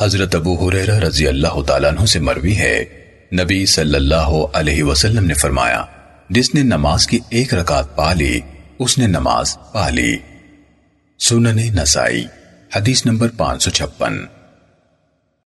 حضرت ابو حریرہ رضی اللہ تعالیٰ عنہ سے مروی ہے۔ نبی صلی اللہ علیہ وسلم نے فرمایا، جس نے نماز کی ایک رکعت پا لی، اس نے نماز پا لی۔ سنن نسائی، حدیث نمبر پانچ سو چھپن۔